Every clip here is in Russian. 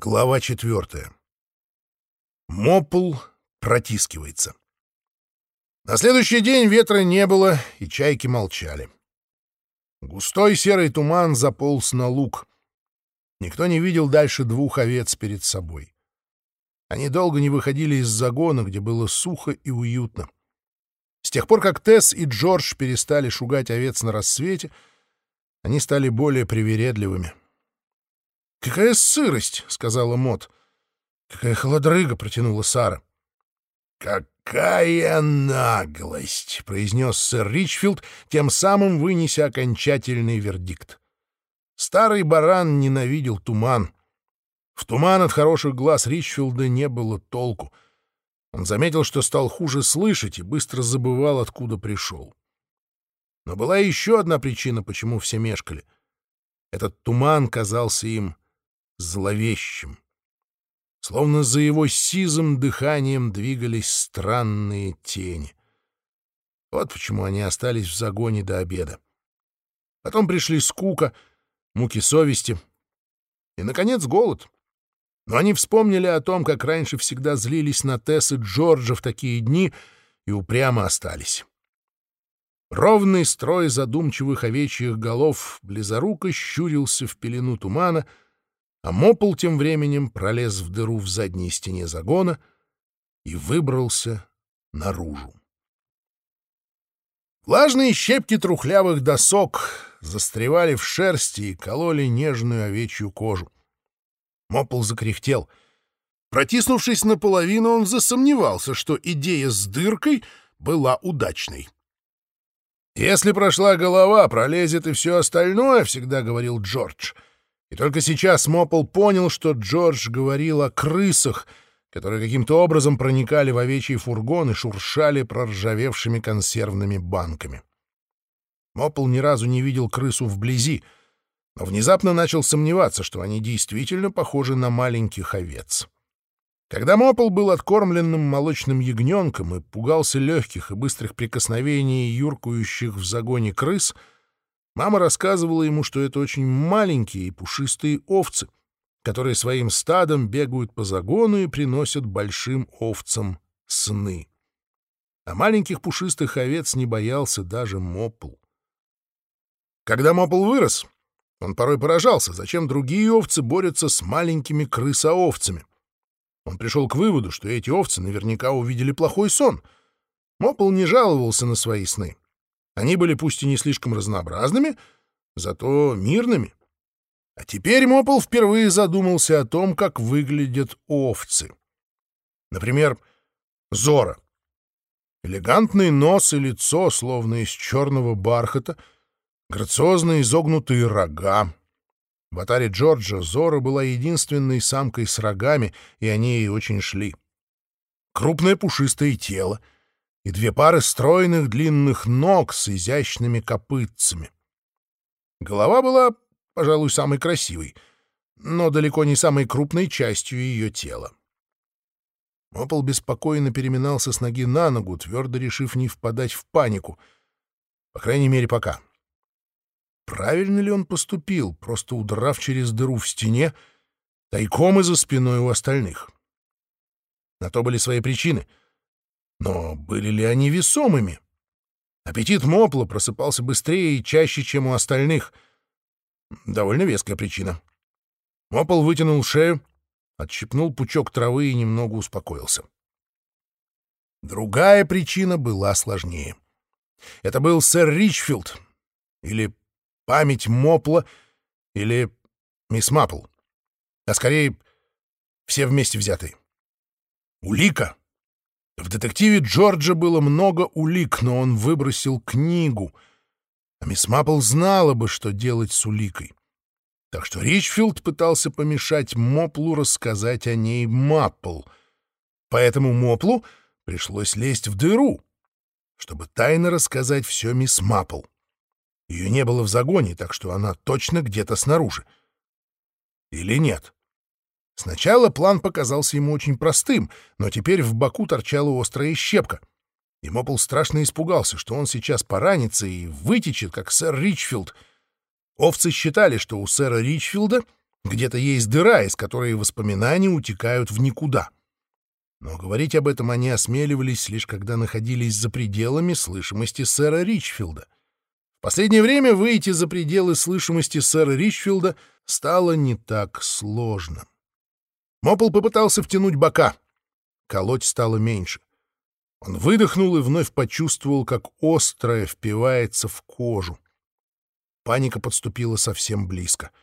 Глава четвертая. Мопл протискивается. На следующий день ветра не было, и чайки молчали. Густой серый туман заполз на луг. Никто не видел дальше двух овец перед собой. Они долго не выходили из загона, где было сухо и уютно. С тех пор, как Тесс и Джордж перестали шугать овец на рассвете, они стали более привередливыми. «Какая сырость!» — сказала Мот. «Какая холодрыга!» — протянула Сара. «Какая наглость!» — произнес сэр Ричфилд, тем самым вынеся окончательный вердикт. Старый баран ненавидел туман. В туман от хороших глаз Ричфилда не было толку. Он заметил, что стал хуже слышать и быстро забывал, откуда пришел. Но была еще одна причина, почему все мешкали. Этот туман казался им зловещим. Словно за его сизым дыханием двигались странные тени. Вот почему они остались в загоне до обеда. Потом пришли скука, муки совести и, наконец, голод. Но они вспомнили о том, как раньше всегда злились на Тесс и Джорджа в такие дни и упрямо остались. Ровный строй задумчивых овечьих голов близоруко щурился в пелену тумана — а Мопл тем временем пролез в дыру в задней стене загона и выбрался наружу. Влажные щепки трухлявых досок застревали в шерсти и кололи нежную овечью кожу. Мопл закряхтел. Протиснувшись наполовину, он засомневался, что идея с дыркой была удачной. «Если прошла голова, пролезет и все остальное», — всегда говорил Джордж — и только сейчас Мопл понял, что Джордж говорил о крысах, которые каким-то образом проникали в овечий фургон и шуршали проржавевшими консервными банками. Мопл ни разу не видел крысу вблизи, но внезапно начал сомневаться, что они действительно похожи на маленьких овец. Когда Мопл был откормленным молочным ягненком и пугался легких и быстрых прикосновений юркующих в загоне крыс — Мама рассказывала ему, что это очень маленькие и пушистые овцы, которые своим стадом бегают по загону и приносят большим овцам сны. А маленьких пушистых овец не боялся даже Мопл. Когда Мопл вырос, он порой поражался, зачем другие овцы борются с маленькими крысоовцами. Он пришел к выводу, что эти овцы наверняка увидели плохой сон. Мопл не жаловался на свои сны. Они были пусть и не слишком разнообразными, зато мирными. А теперь Мопл впервые задумался о том, как выглядят овцы. Например, Зора. Элегантный нос и лицо, словно из черного бархата, грациозно изогнутые рога. В атаре Джорджа Зора была единственной самкой с рогами, и они ей очень шли. Крупное пушистое тело — и две пары стройных длинных ног с изящными копытцами. Голова была, пожалуй, самой красивой, но далеко не самой крупной частью ее тела. Мопл беспокойно переминался с ноги на ногу, твердо решив не впадать в панику. По крайней мере, пока. Правильно ли он поступил, просто удрав через дыру в стене, тайком и за спиной у остальных? На то были свои причины — но были ли они весомыми? Аппетит Мопла просыпался быстрее и чаще, чем у остальных. Довольно веская причина. Мопл вытянул шею, отщипнул пучок травы и немного успокоился. Другая причина была сложнее. Это был сэр Ричфилд, или память Мопла, или мисс Мапл, а скорее все вместе взятые. Улика в детективе Джорджа было много улик, но он выбросил книгу. А мисс Маппл знала бы, что делать с уликой. Так что Ричфилд пытался помешать Моплу рассказать о ней Маппл. Поэтому Моплу пришлось лезть в дыру, чтобы тайно рассказать все мисс Маппл. Ее не было в загоне, так что она точно где-то снаружи. Или нет? Сначала план показался ему очень простым, но теперь в боку торчала острая щепка. И Мопл страшно испугался, что он сейчас поранится и вытечет, как сэр Ричфилд. Овцы считали, что у сэра Ричфилда Где-то есть дыра, из которой воспоминания утекают в никуда. Но говорить об этом они осмеливались лишь когда находились за пределами слышимости сэра Ричфилда. В последнее время выйти за пределы слышимости сэра Ричфилда стало не так сложно. Мопл попытался втянуть бока. Колоть стало меньше. Он выдохнул и вновь почувствовал, как острое впивается в кожу. Паника подступила совсем близко —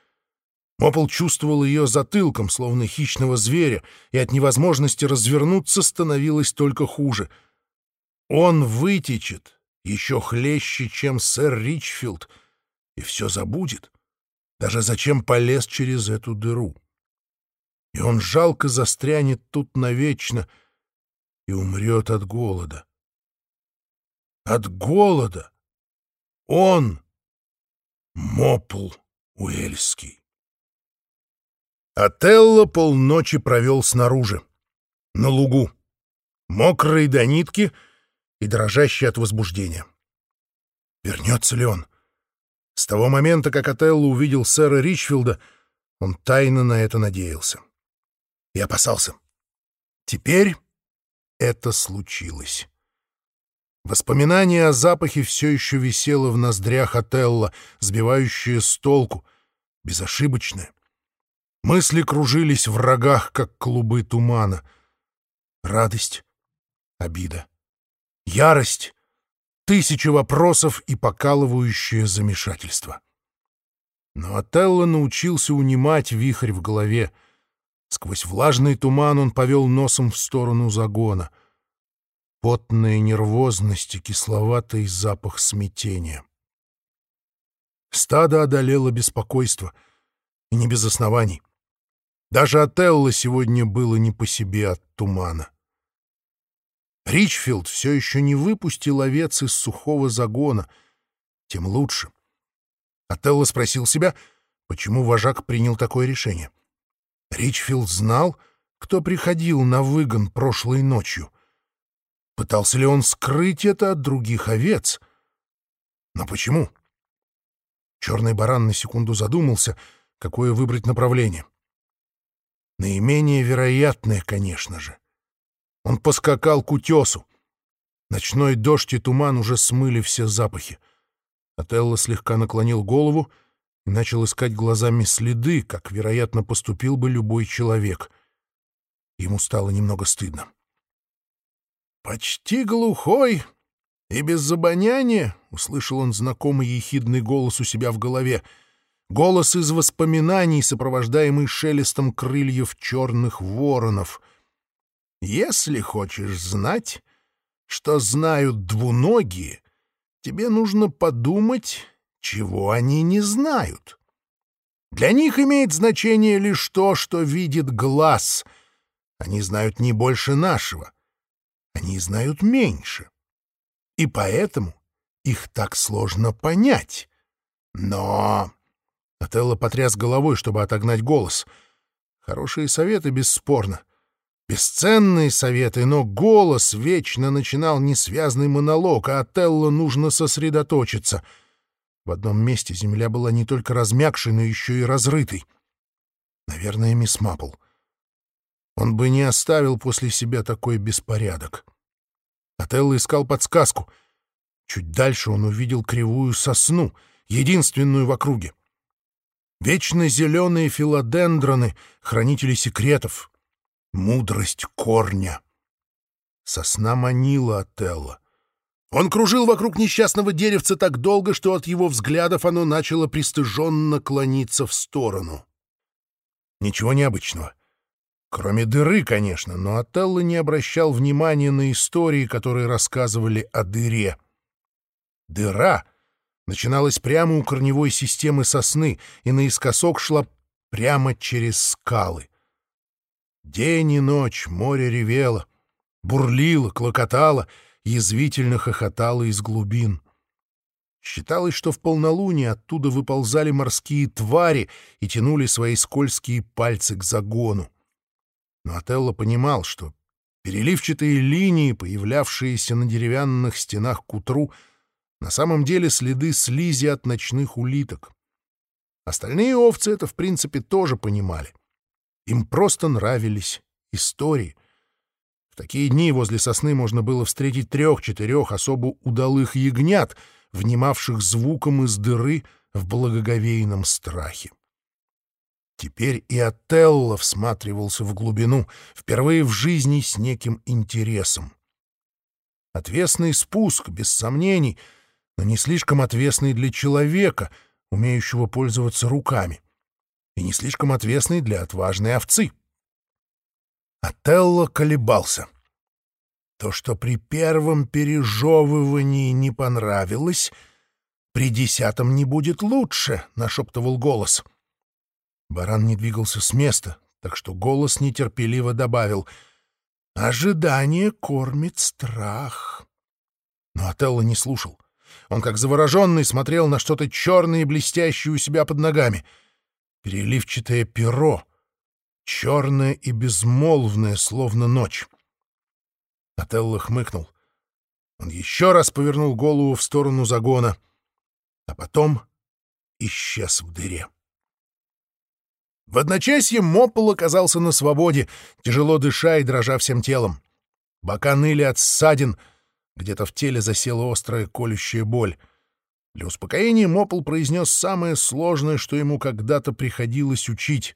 Мопл чувствовал ее затылком, словно хищного зверя, и от невозможности развернуться становилось только хуже. Он вытечет еще хлеще, чем сэр Ричфилд, и все забудет. Даже зачем полез через эту дыру. И он жалко застрянет тут навечно и умрет от голода. От голода! Он — Мопл Уэльский. Отелло полночи провел снаружи, на лугу, мокрый до нитки и дрожащий от возбуждения. Вернется ли он? С того момента, как Отелло увидел сэра Ричфилда, он тайно на это надеялся. И опасался. Теперь это случилось. Воспоминание о запахе все еще висело в ноздрях Отелло, сбивающее с толку, безошибочное. Мысли кружились в рогах, как клубы тумана. Радость, обида, ярость, тысячи вопросов и покалывающее замешательство. Но Отелло научился унимать вихрь в голове. Сквозь влажный туман он повел носом в сторону загона. Потная нервозность и кисловатый запах смятения. Стадо одолело беспокойство, и не без оснований. Даже Отелло сегодня было не по себе от тумана. Ричфилд все еще не выпустил овец из сухого загона. Тем лучше. Отелло спросил себя, почему вожак принял такое решение. Ричфилд знал, кто приходил на выгон прошлой ночью. Пытался ли он скрыть это от других овец? Но почему? Черный баран на секунду задумался, какое выбрать направление. Наименее вероятное, конечно же. Он поскакал к утесу. Ночной дождь и туман уже смыли все запахи. Отелло слегка наклонил голову начал искать глазами следы, как, вероятно, поступил бы любой человек. Ему стало немного стыдно. «Почти глухой и без обоняния», — услышал он знакомый ехидный голос у себя в голове — голос из воспоминаний, сопровождаемый шелестом крыльев черных воронов. «Если хочешь знать, что знают двуногие, тебе нужно подумать, чего они не знают. Для них имеет значение лишь то, что видит глаз. Они знают не больше нашего. Они знают меньше. И поэтому их так сложно понять. Но Отелло потряс головой, чтобы отогнать голос. Хорошие советы, бесспорно. Бесценные советы, но голос вечно начинал несвязный монолог, а Отелло нужно сосредоточиться. В одном месте земля была не только размягшей, но еще и разрытой. Наверное, мисс Маппл. Он бы не оставил после себя такой беспорядок. Отелло искал подсказку. Чуть дальше он увидел кривую сосну, единственную в округе. Вечно зеленые филодендроны, хранители секретов, мудрость корня. Сосна манила Отелло. Он кружил вокруг несчастного деревца так долго, что от его взглядов оно начало пристыженно клониться в сторону. Ничего необычного. Кроме дыры, конечно, но Отелло не обращал внимания на истории, которые рассказывали о дыре. Дыра начиналась прямо у корневой системы сосны и наискосок шла прямо через скалы. День и ночь море ревело, бурлило, клокотало, язвительно хохотало из глубин. Считалось, что в полнолуние оттуда выползали морские твари и тянули свои скользкие пальцы к загону. Но Отелло понимал, что переливчатые линии, появлявшиеся на деревянных стенах к утру, — на самом деле следы слизи от ночных улиток. Остальные овцы это, в принципе, тоже понимали. Им просто нравились истории. В такие дни возле сосны можно было встретить трех-четырех особо удалых ягнят, внимавших звуком из дыры в благоговейном страхе. Теперь и Отелло всматривался в глубину, впервые в жизни с неким интересом. Отвесный спуск, без сомнений, но не слишком отвесный для человека, умеющего пользоваться руками, и не слишком отвесный для отважной овцы. Отелло колебался. То, что при первом пережевывании не понравилось, при десятом не будет лучше, — нашептывал голос — Баран не двигался с места, так что голос нетерпеливо добавил «Ожидание кормит страх». Но Отелло не слушал. Он, как завороженный, смотрел на что-то черное и блестящее у себя под ногами. Переливчатое перо, черное и безмолвное, словно ночь. Отелло хмыкнул. Он еще раз повернул голову в сторону загона, а потом исчез в дыре. В одночасье Моппол оказался на свободе, тяжело дыша и дрожа всем телом. Бока ныли от ссадин, где-то в теле засела острая колющая боль. Для успокоения Моппол произнес самое сложное, что ему когда-то приходилось учить.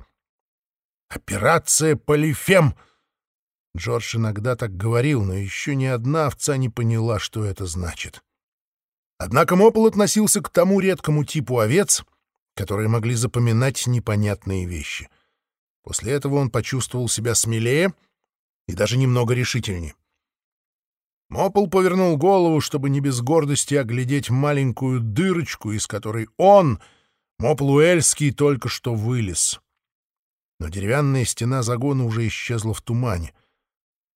«Операция Полифем!» Джордж иногда так говорил, но еще ни одна овца не поняла, что это значит. Однако Моппол относился к тому редкому типу овец — которые могли запоминать непонятные вещи. После этого он почувствовал себя смелее и даже немного решительнее. Мопл повернул голову, чтобы не без гордости оглядеть маленькую дырочку, из которой он, Мопл Уэльский, только что вылез. Но деревянная стена загона уже исчезла в тумане.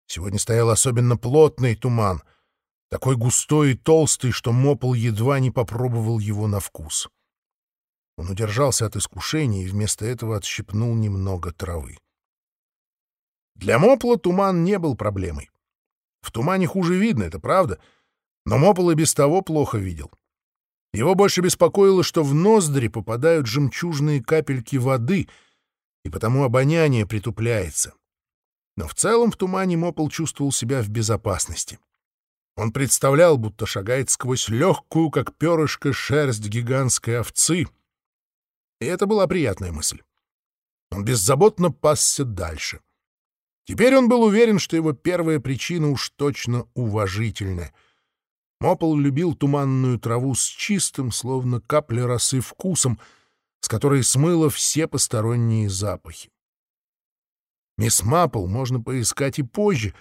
Сегодня стоял особенно плотный туман, такой густой и толстый, что Мопл едва не попробовал его на вкус. — он удержался от искушения и вместо этого отщипнул немного травы. Для Мопла туман не был проблемой. В тумане хуже видно, это правда, но Мопл и без того плохо видел. Его больше беспокоило, что в ноздри попадают жемчужные капельки воды, и потому обоняние притупляется. Но в целом в тумане Мопл чувствовал себя в безопасности. Он представлял, будто шагает сквозь легкую, как перышко, шерсть гигантской овцы — и это была приятная мысль. Он беззаботно пасся дальше. Теперь он был уверен, что его первая причина уж точно уважительная. Мопол любил туманную траву с чистым, словно капля росы вкусом, с которой смыло все посторонние запахи. Мисс Маппл можно поискать и позже.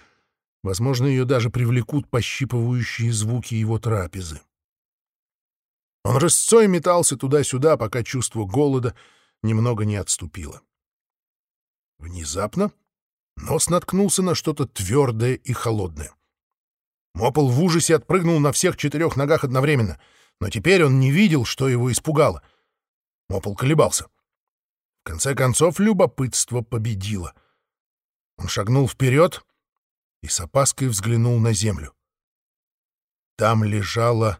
Возможно, ее даже привлекут пощипывающие звуки его трапезы. Он рысцой метался туда-сюда, пока чувство голода немного не отступило. Внезапно нос наткнулся на что-то твердое и холодное. Мопол в ужасе отпрыгнул на всех четырех ногах одновременно, но теперь он не видел, что его испугало. Мопол колебался. В конце концов, любопытство победило. Он шагнул вперед и с опаской взглянул на землю. Там лежала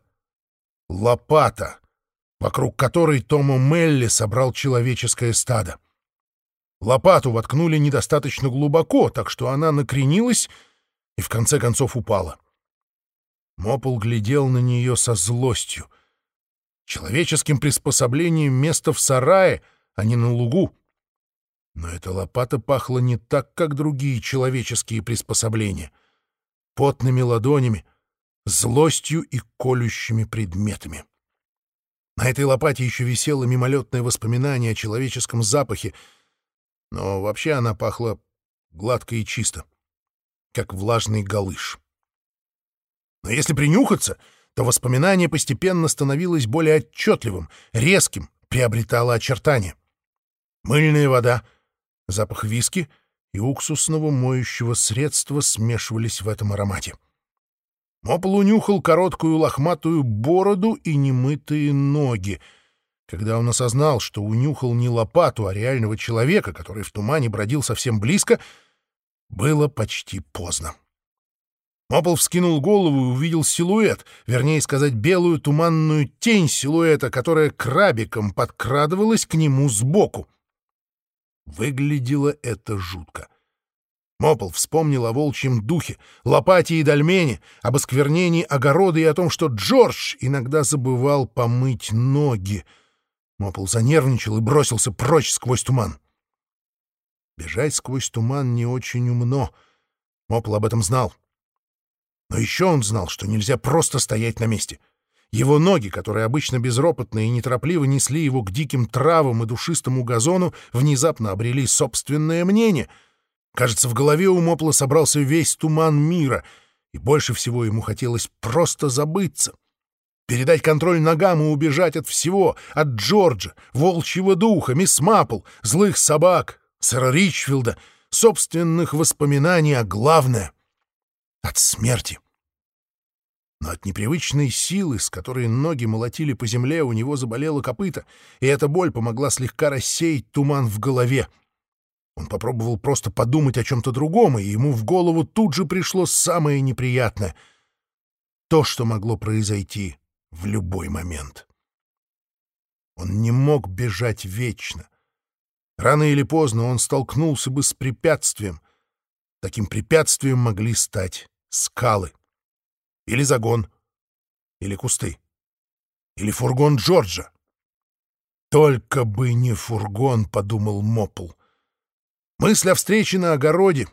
лопата, вокруг которой Томо Мелли собрал человеческое стадо. Лопату воткнули недостаточно глубоко, так что она накренилась и в конце концов упала. Мопол глядел на нее со злостью. Человеческим приспособлением место в сарае, а не на лугу. Но эта лопата пахла не так, как другие человеческие приспособления. Потными ладонями, злостью и колющими предметами. На этой лопате еще висело мимолетное воспоминание о человеческом запахе, но вообще она пахла гладко и чисто, как влажный галыш. Но если принюхаться, то воспоминание постепенно становилось более отчетливым, резким, приобретало очертания. Мыльная вода, запах виски и уксусного моющего средства смешивались в этом аромате. Мопл унюхал короткую лохматую бороду и немытые ноги, когда он осознал, что унюхал не лопату, а реального человека, который в тумане бродил совсем близко, было почти поздно. Мопл вскинул голову и увидел силуэт, вернее сказать, белую туманную тень силуэта, которая крабиком подкрадывалась к нему сбоку. Выглядело это жутко. Мопл вспомнил о волчьем духе, лопате и дольмене, об осквернении огорода и о том, что Джордж иногда забывал помыть ноги. Мопл занервничал и бросился прочь сквозь туман. Бежать сквозь туман не очень умно. Мопл об этом знал. Но еще он знал, что нельзя просто стоять на месте. Его ноги, которые обычно безропотно и неторопливо несли его к диким травам и душистому газону, внезапно обрели собственное мнение. Кажется, в голове у Мопла собрался весь туман мира, и больше всего ему хотелось просто забыться. Передать контроль ногам и убежать от всего, от Джорджа, волчьего духа, мисс Маппл, злых собак, сэра Ричфилда, собственных воспоминаний, а главное — от смерти. Но от непривычной силы, с которой ноги молотили по земле, у него заболело копыто, и эта боль помогла слегка рассеять туман в голове. Он попробовал просто подумать о чем-то другом, и ему в голову тут же пришло самое неприятное — то, что могло произойти в любой момент. Он не мог бежать вечно. Рано или поздно он столкнулся бы с препятствием. Таким препятствием могли стать скалы. Или загон. Или кусты. Или фургон Джорджа. «Только бы не фургон», — подумал Мопл. Мысль о встрече на огороде,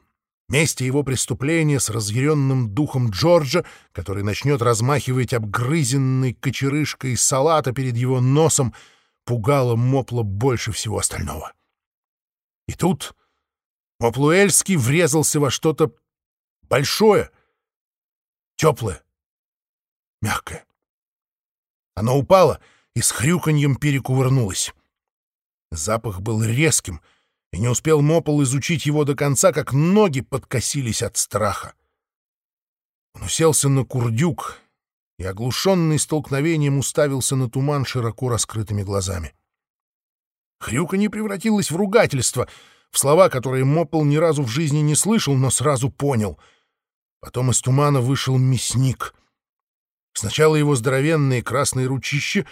месте его преступления с разъяренным духом Джорджа, который начнет размахивать обгрызенной кочерышкой салата перед его носом, пугала Мопла больше всего остального. И тут Моплуэльский врезался во что-то большое, теплое, мягкое. Оно упало и с хрюканьем перекувырнулось. Запах был резким, и не успел Мопол изучить его до конца, как ноги подкосились от страха. Он уселся на курдюк и, оглушенный столкновением, уставился на туман широко раскрытыми глазами. Хрюка не превратилась в ругательство, в слова, которые Мопол ни разу в жизни не слышал, но сразу понял. Потом из тумана вышел мясник. Сначала его здоровенные красные ручища,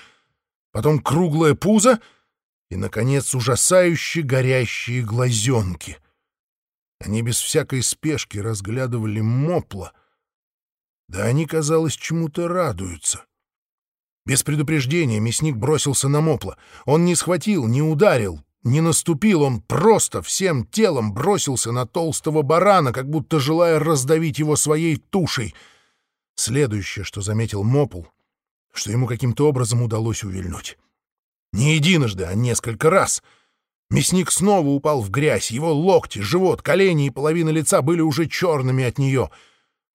потом круглое пузо и, наконец, ужасающе горящие глазенки. Они без всякой спешки разглядывали Мопла. Да они, казалось, чему-то радуются. Без предупреждения мясник бросился на Мопла. Он не схватил, не ударил, не наступил, он просто всем телом бросился на толстого барана, как будто желая раздавить его своей тушей. Следующее, что заметил Мопл, что ему каким-то образом удалось увильнуть. Не единожды, а несколько раз. Мясник снова упал в грязь, его локти, живот, колени и половина лица были уже черными от нее.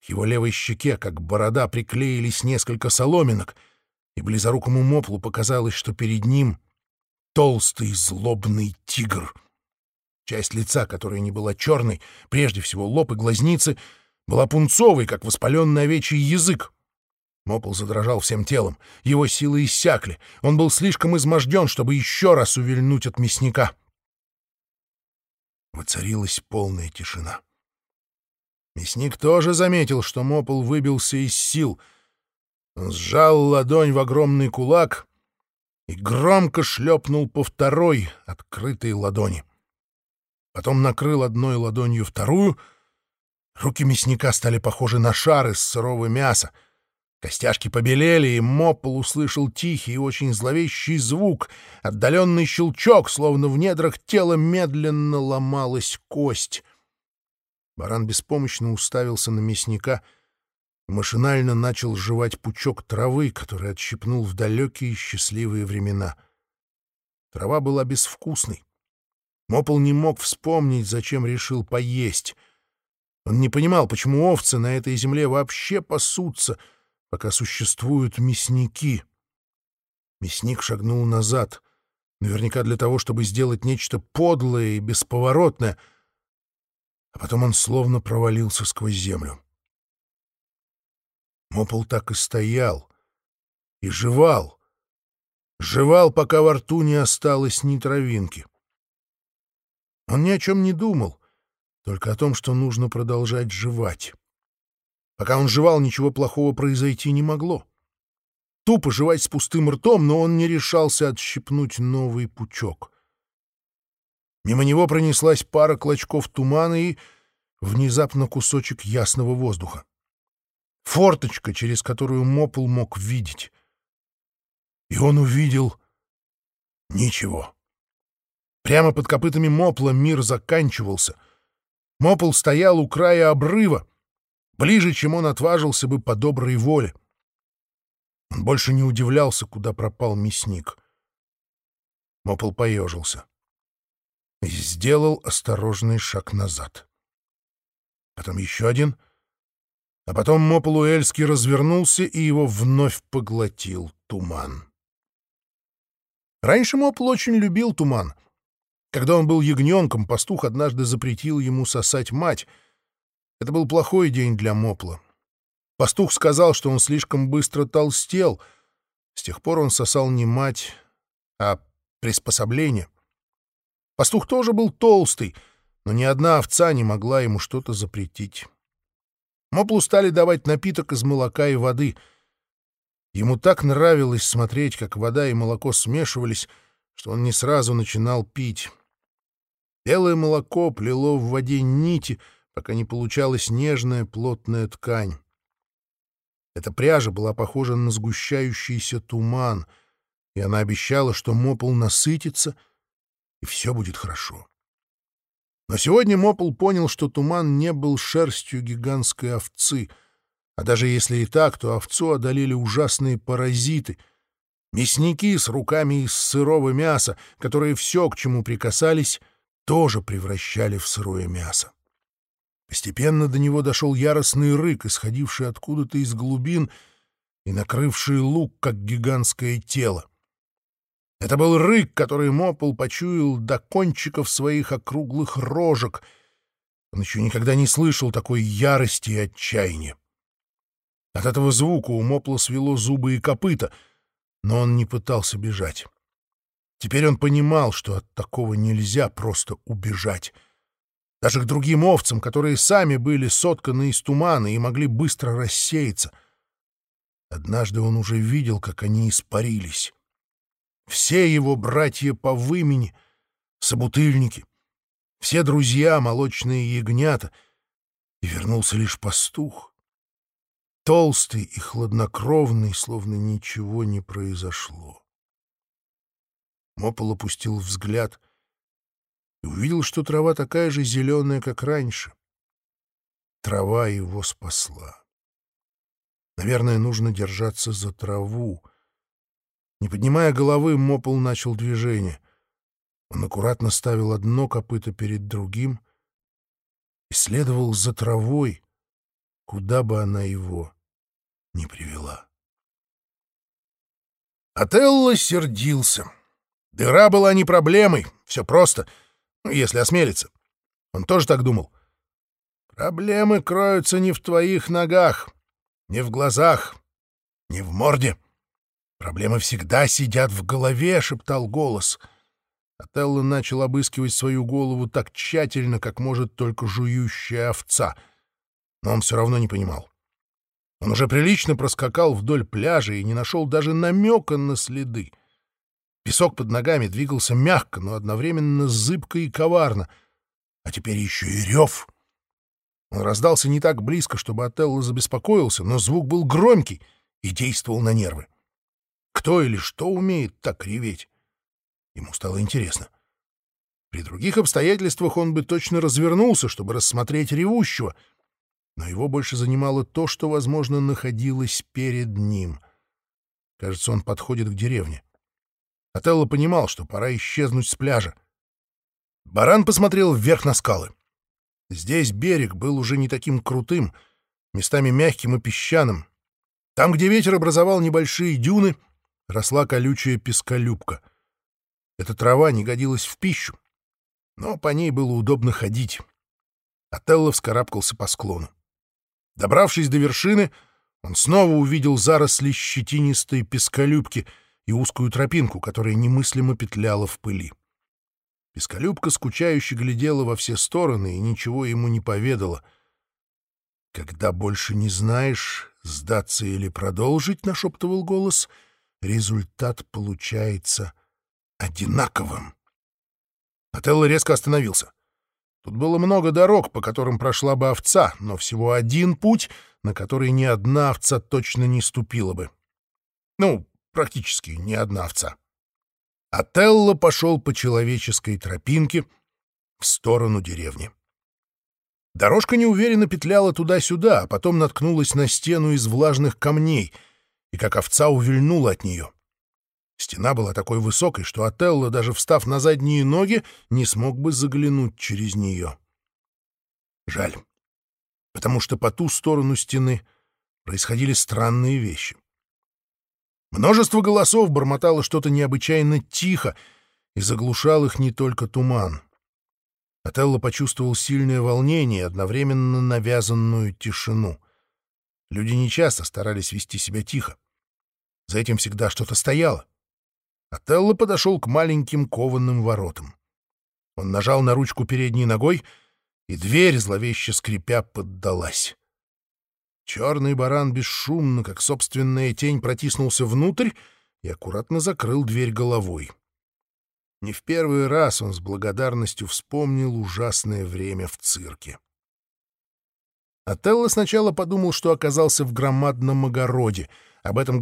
К его левой щеке, как борода, приклеились несколько соломинок — и близорукому моплу показалось, что перед ним толстый злобный тигр. Часть лица, которая не была черной, прежде всего лоб и глазницы, была пунцовой, как воспаленный овечий язык. Мопл задрожал всем телом, его силы иссякли, он был слишком изможден, чтобы еще раз увильнуть от мясника. Воцарилась полная тишина. Мясник тоже заметил, что Мопл выбился из сил — он сжал ладонь в огромный кулак и громко шлепнул по второй открытой ладони. Потом накрыл одной ладонью вторую. Руки мясника стали похожи на шары из сырого мяса. Костяшки побелели, и Моппол услышал тихий и очень зловещий звук, отдаленный щелчок, словно в недрах тела медленно ломалась кость. Баран беспомощно уставился на мясника — машинально начал жевать пучок травы, который отщипнул в далекие счастливые времена. Трава была безвкусной. Мопол не мог вспомнить, зачем решил поесть. Он не понимал, почему овцы на этой земле вообще пасутся, пока существуют мясники. Мясник шагнул назад, наверняка для того, чтобы сделать нечто подлое и бесповоротное, а потом он словно провалился сквозь землю. Мопол так и стоял. И жевал. Жевал, пока во рту не осталось ни травинки. Он ни о чем не думал, только о том, что нужно продолжать жевать. Пока он жевал, ничего плохого произойти не могло. Тупо жевать с пустым ртом, но он не решался отщипнуть новый пучок. Мимо него пронеслась пара клочков тумана и внезапно кусочек ясного воздуха. Форточка, через которую Мопл мог видеть. И он увидел ничего. Прямо под копытами Мопла мир заканчивался. Мопл стоял у края обрыва, ближе, чем он отважился бы по доброй воле. Он больше не удивлялся, куда пропал мясник. Мопл поежился и сделал осторожный шаг назад. Потом еще один, а потом Мопл Уэльский развернулся, и его вновь поглотил туман. Раньше Мопл очень любил туман. Когда он был ягненком, пастух однажды запретил ему сосать мать. Это был плохой день для Мопла. Пастух сказал, что он слишком быстро толстел. С тех пор он сосал не мать, а приспособление. Пастух тоже был толстый, но ни одна овца не могла ему что-то запретить. Моплу стали давать напиток из молока и воды. Ему так нравилось смотреть, как вода и молоко смешивались, что он не сразу начинал пить. Белое молоко плело в воде нити, пока не получалась нежная плотная ткань. Эта пряжа была похожа на сгущающийся туман, и она обещала, что Мопл насытится, и все будет хорошо. Но сегодня Мопл понял, что туман не был шерстью гигантской овцы, а даже если и так, то овцу одолели ужасные паразиты — мясники с руками из сырого мяса, которые все, к чему прикасались, тоже превращали в сырое мясо. Постепенно до него дошел яростный рык, исходивший откуда-то из глубин и накрывший лук, как гигантское тело. Это был рык, который Мопол почуял до кончиков своих округлых рожек. Он еще никогда не слышал такой ярости и отчаяния. От этого звука у Мопла свело зубы и копыта, но он не пытался бежать. Теперь он понимал, что от такого нельзя просто убежать — даже к другим овцам, которые сами были сотканы из тумана и могли быстро рассеяться. Однажды он уже видел, как они испарились. Все его братья по вымени, собутыльники, все друзья, молочные ягнята, и вернулся лишь пастух. Толстый и хладнокровный, словно ничего не произошло. Мопол опустил взгляд — и увидел, что трава такая же зеленая, как раньше. Трава его спасла. Наверное, нужно держаться за траву. Не поднимая головы, Мопол начал движение. Он аккуратно ставил одно копыто перед другим и следовал за травой, куда бы она его ни привела. Отелло сердился. Дыра была не проблемой, все просто — ну, если осмелится. Он тоже так думал. Проблемы кроются не в твоих ногах, не в глазах, не в морде. Проблемы всегда сидят в голове, — шептал голос. Отелло начал обыскивать свою голову так тщательно, как может только жующая овца. Но он все равно не понимал. Он уже прилично проскакал вдоль пляжа и не нашел даже намека на следы. Песок под ногами двигался мягко, но одновременно зыбко и коварно. А теперь еще и рев. Он раздался не так близко, чтобы Отелло забеспокоился, но звук был громкий и действовал на нервы. Кто или что умеет так реветь? Ему стало интересно. При других обстоятельствах он бы точно развернулся, чтобы рассмотреть ревущего, но его больше занимало то, что, возможно, находилось перед ним. Кажется, он подходит к деревне. Отелло понимал, что пора исчезнуть с пляжа. Баран посмотрел вверх на скалы. Здесь берег был уже не таким крутым, местами мягким и песчаным. Там, где ветер образовал небольшие дюны, росла колючая песколюбка. Эта трава не годилась в пищу, но по ней было удобно ходить. Отелло вскарабкался по склону. Добравшись до вершины, он снова увидел заросли щетинистой песколюбки — и узкую тропинку, которая немыслимо петляла в пыли. Пескалюбка скучающе глядела во все стороны и ничего ему не поведала. Когда больше не знаешь, сдаться или продолжить, — нашептывал голос, — результат получается одинаковым. Отелло резко остановился. Тут было много дорог, по которым прошла бы овца, но всего один путь, на который ни одна овца точно не ступила бы. Ну, практически ни одна овца. Отелло пошел по человеческой тропинке в сторону деревни. Дорожка неуверенно петляла туда-сюда, а потом наткнулась на стену из влажных камней, и как овца увильнула от нее. Стена была такой высокой, что Отелло, даже встав на задние ноги, не смог бы заглянуть через нее. Жаль, потому что по ту сторону стены происходили странные вещи. Множество голосов бормотало что-то необычайно тихо, и заглушал их не только туман. Отелло почувствовал сильное волнение и одновременно навязанную тишину. Люди нечасто старались вести себя тихо. За этим всегда что-то стояло. Отелло подошел к маленьким кованым воротам. Он нажал на ручку передней ногой, и дверь, зловеще скрипя, поддалась. Черный баран бесшумно, как собственная тень, протиснулся внутрь и аккуратно закрыл дверь головой. Не в первый раз он с благодарностью вспомнил ужасное время в цирке. Отелло сначала подумал, что оказался в громадном огороде. Об этом говорил